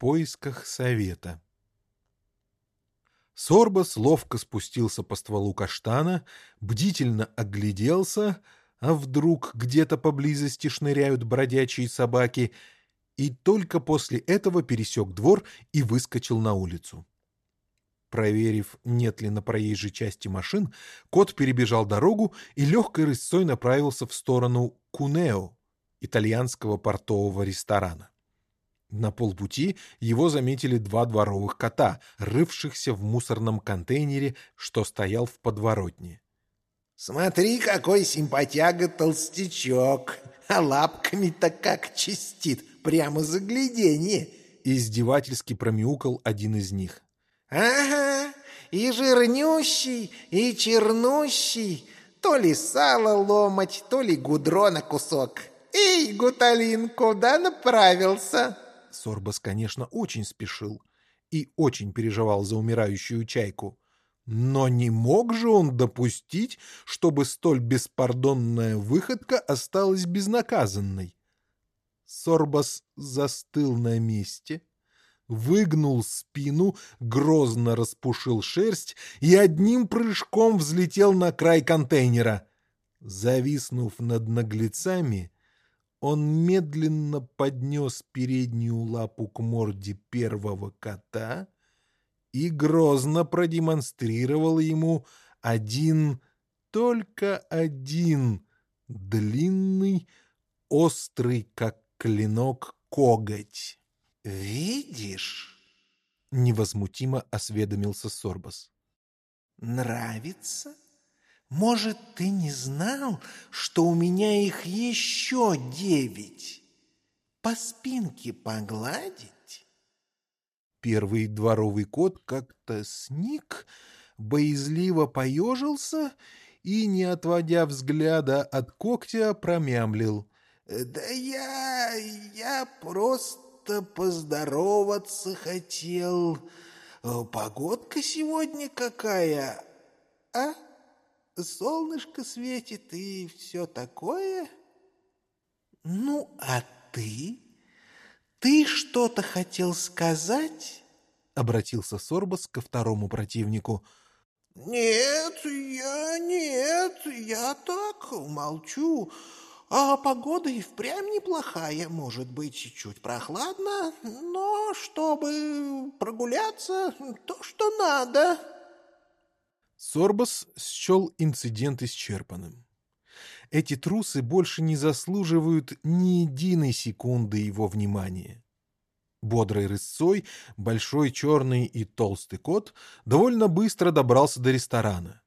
поисках совета. Сорбас ловко спустился по стволу каштана, бдительно огляделся, а вдруг где-то поблизости шныряют бродячие собаки, и только после этого пересек двор и выскочил на улицу. Проверив, нет ли на проезжей части машин, кот перебежал дорогу и легкой рысцой направился в сторону Кунео, итальянского портового ресторана. На полпути его заметили два дворовых кота, рывшихся в мусорном контейнере, что стоял в подворотне. «Смотри, какой симпатяга-толстячок! А лапками-то как чистит, прямо загляденье!» Издевательски промяукал один из них. «Ага, и жирнющий, и чернущий, то ли сало ломать, то ли гудрона кусок. Эй, Гуталин, куда направился?» Сорбас, конечно, очень спешил и очень переживал за умирающую чайку. Но не мог же он допустить, чтобы столь беспардонная выходка осталась безнаказанной. Сорбас застыл на месте, выгнул спину, грозно распушил шерсть и одним прыжком взлетел на край контейнера. Зависнув над наглецами, он медленно поднес переднюю лапу к морде первого кота и грозно продемонстрировал ему один, только один, длинный, острый, как клинок, коготь. «Видишь?» — невозмутимо осведомился Сорбас. «Нравится?» Может, ты не знал, что у меня их еще девять? По спинке погладить?» Первый дворовый кот как-то сник, боязливо поежился и, не отводя взгляда от когтя, промямлил. «Да я... я просто поздороваться хотел. Погодка сегодня какая, а?» Солнышко светит и все такое. Ну, а ты? Ты что-то хотел сказать? Обратился Сорбас ко второму противнику. Нет, я нет, я так молчу. А погода и впрямь неплохая, может быть, чуть прохладно, но чтобы прогуляться, то, что надо. Сорбас счел инцидент исчерпанным. Эти трусы больше не заслуживают ни единой секунды его внимания. Бодрой рысцой, большой черный и толстый кот довольно быстро добрался до ресторана.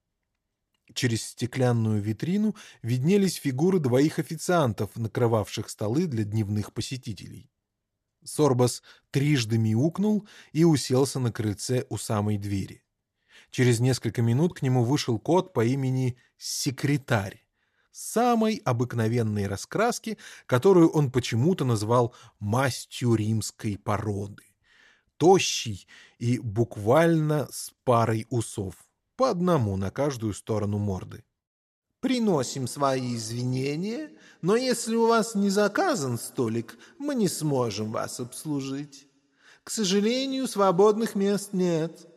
Через стеклянную витрину виднелись фигуры двоих официантов, накрывавших столы для дневных посетителей. Сорбас трижды мяукнул и уселся на крыльце у самой двери. Через несколько минут к нему вышел кот по имени Секретарь, самой обыкновенной раскраски, которую он почему-то назвал «мастью римской породы». Тощий и буквально с парой усов, по одному на каждую сторону морды. «Приносим свои извинения, но если у вас не заказан столик, мы не сможем вас обслужить. К сожалению, свободных мест нет»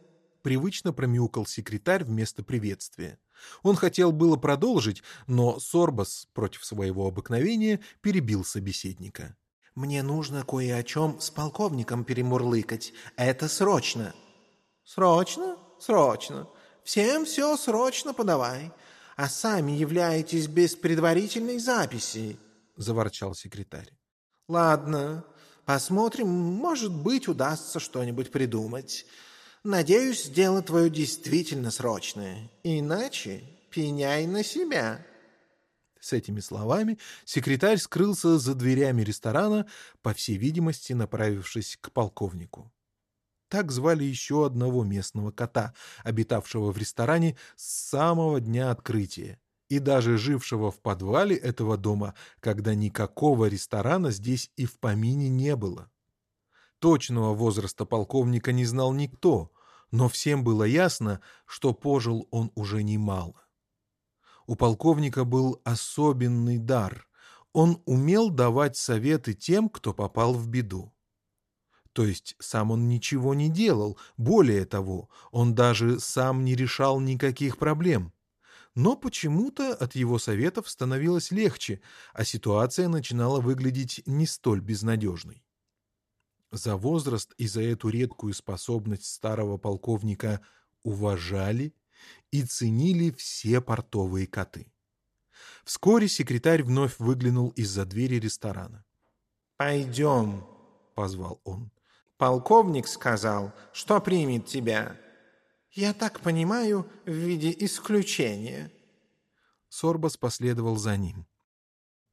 привычно промяукал секретарь вместо приветствия. Он хотел было продолжить, но Сорбас, против своего обыкновения, перебил собеседника. «Мне нужно кое о чем с полковником перемурлыкать. Это срочно». «Срочно? Срочно. Всем все срочно подавай. А сами являетесь без предварительной записи», — заворчал секретарь. «Ладно, посмотрим, может быть, удастся что-нибудь придумать. Надеюсь, дело твое действительно срочное. Иначе пеняй на себя». С этими словами секретарь скрылся за дверями ресторана, по всей видимости, направившись к полковнику. Так звали еще одного местного кота, обитавшего в ресторане с самого дня открытия и даже жившего в подвале этого дома, когда никакого ресторана здесь и в помине не было. Точного возраста полковника не знал никто, но всем было ясно, что пожил он уже немало. У полковника был особенный дар. Он умел давать советы тем, кто попал в беду. То есть сам он ничего не делал, более того, он даже сам не решал никаких проблем. Но почему-то от его советов становилось легче, а ситуация начинала выглядеть не столь безнадежной. За возраст и за эту редкую способность старого полковника уважали и ценили все портовые коты. Вскоре секретарь вновь выглянул из-за двери ресторана. «Пойдем», — позвал он. Полковник сказал, что примет тебя. Я так понимаю, в виде исключения. Сорбас последовал за ним.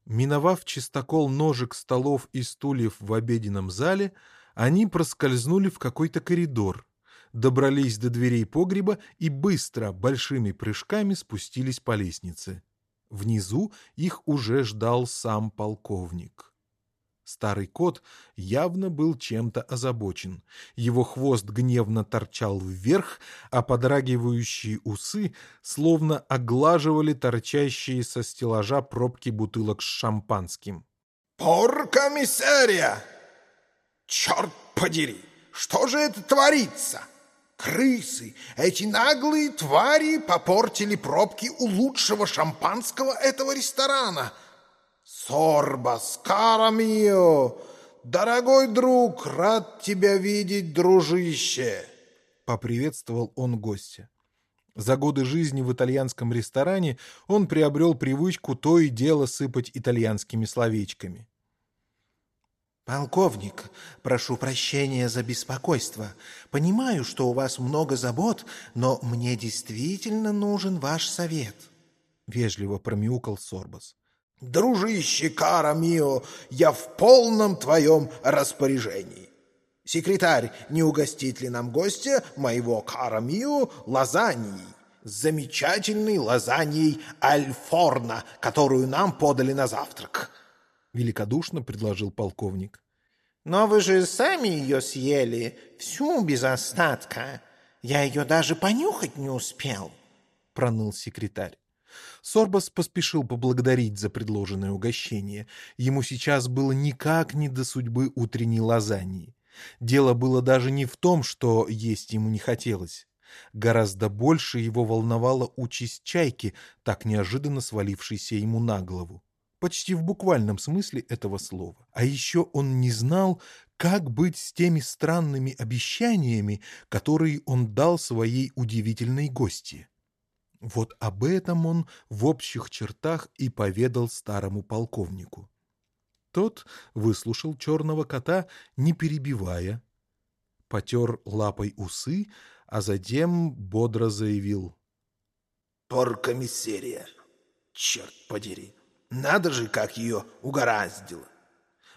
Миновав чистокол ножек, столов и стульев в обеденном зале, они проскользнули в какой-то коридор, добрались до дверей погреба и быстро, большими прыжками спустились по лестнице. Внизу их уже ждал сам полковник. Старый кот явно был чем-то озабочен. Его хвост гневно торчал вверх, а подрагивающие усы словно оглаживали торчащие со стеллажа пробки бутылок с шампанским. «Порка миссерия! Черт подери! Что же это творится? Крысы, эти наглые твари попортили пробки у лучшего шампанского этого ресторана!» Сорбас, кара мио, дорогой друг, рад тебя видеть, дружище!» Поприветствовал он гостя. За годы жизни в итальянском ресторане он приобрел привычку то и дело сыпать итальянскими словечками. «Полковник, прошу прощения за беспокойство. Понимаю, что у вас много забот, но мне действительно нужен ваш совет», — вежливо промяукал Сорбас. Дружище Кара Мио, я в полном твоем распоряжении. Секретарь, не угостит ли нам гостя моего Кара Мио лазаньей? Замечательной лазаньей Альфорна, которую нам подали на завтрак. Великодушно предложил полковник. Но вы же сами ее съели, всю без остатка. Я ее даже понюхать не успел, проныл секретарь. Сорбас поспешил поблагодарить за предложенное угощение. Ему сейчас было никак не до судьбы утренней лазаньи. Дело было даже не в том, что есть ему не хотелось. Гораздо больше его волновала участь чайки, так неожиданно свалившейся ему на голову. Почти в буквальном смысле этого слова. А еще он не знал, как быть с теми странными обещаниями, которые он дал своей удивительной гости. Вот об этом он в общих чертах и поведал старому полковнику. Тот выслушал черного кота, не перебивая, потер лапой усы, а затем бодро заявил. «Поркомиссерия! Черт подери! Надо же, как ее угораздило!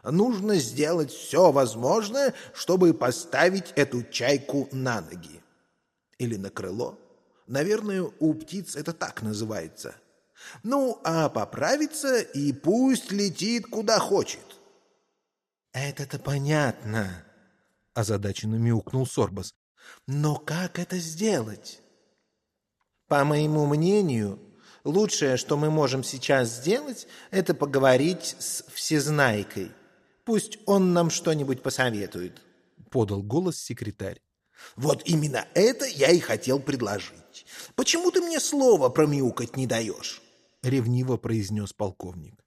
Нужно сделать все возможное, чтобы поставить эту чайку на ноги. Или на крыло. Наверное, у птиц это так называется. Ну, а поправиться и пусть летит куда хочет. Это-то понятно, озадаченно мяукнул Сорбас. Но как это сделать? По моему мнению, лучшее, что мы можем сейчас сделать, это поговорить с Всезнайкой. Пусть он нам что-нибудь посоветует, подал голос секретарь. Вот именно это я и хотел предложить. Почему ты мне слово промяукать не даешь? Ревниво произнес полковник.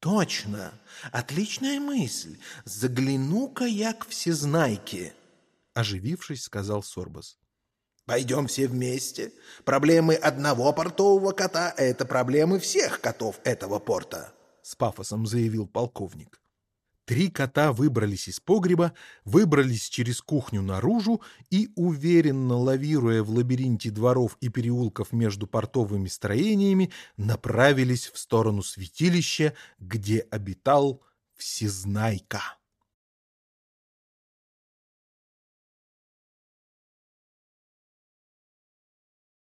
Точно, отличная мысль. Загляну-ка я к всезнайке. Оживившись, сказал Сорбас. Пойдем все вместе. Проблемы одного портового кота — это проблемы всех котов этого порта. С пафосом заявил полковник. Три кота выбрались из погреба, выбрались через кухню наружу и, уверенно лавируя в лабиринте дворов и переулков между портовыми строениями, направились в сторону святилища, где обитал Всезнайка.